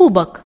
кубок.